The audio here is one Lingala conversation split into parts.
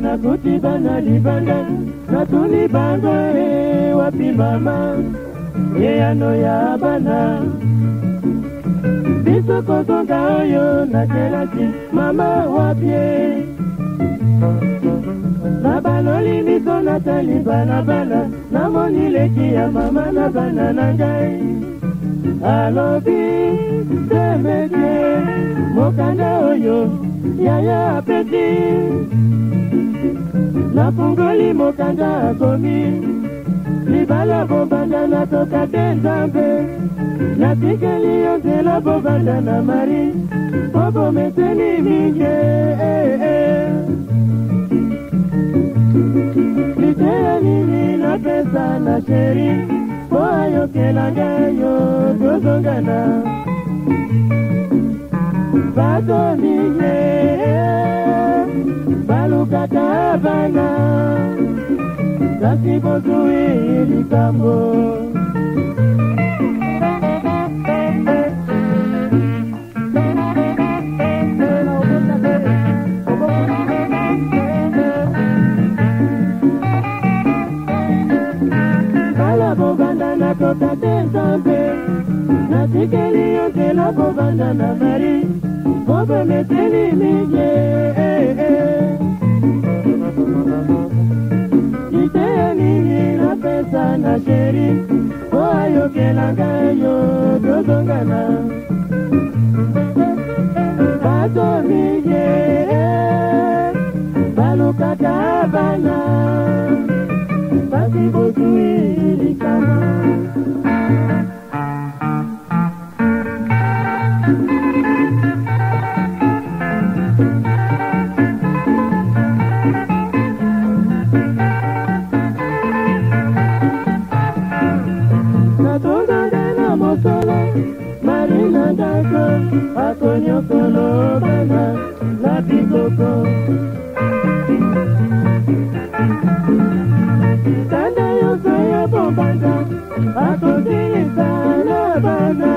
nakuti bana libanga natuni bango e wapi mama yeyano ya bana biso kozonga oyo nakelaki mama wapie na baloli miso natali balabala namoni leki ya mama na bana na ngai alobi temete mokanda oyo yaya apeti nafungoli mokanda akomi libala bobanda natoka te nzambe natikeli yo nzela bobanda na mari mpo bometeni mingi liteya eh, eh, eh. nini napesa na sheri mpo ayokelanga yo tozongana bato mingi nalukaka bana kasi bozwi likambo nakoka tota te nzambe natikeli yo nzela kobanda na mari bobometeli mingi eh, eh. yo dozongana bato miye eh, balukata bana basi bozwi likama gbàgbọ́ akọ̀nyọ́kọ̀ ló bàná láti gbogbo. Tanda yóò sọ yẹ bọ̀ bàdà, àkọsí ìta lábàdà.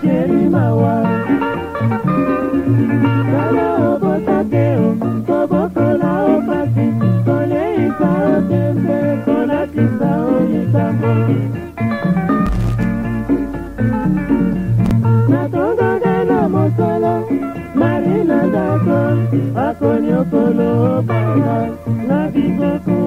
Ṣèrí máa wà. Kọ́lá ọ̀bọ̀ sáké o, kọ́bọ̀ kọ́lá ó pàṣẹ. Kọ́lé ìta ọ̀tẹ̀ẹ̀tẹ̀ kọ́lá ti gba oyin mosala marina ndako akoni okolo obanga na biboko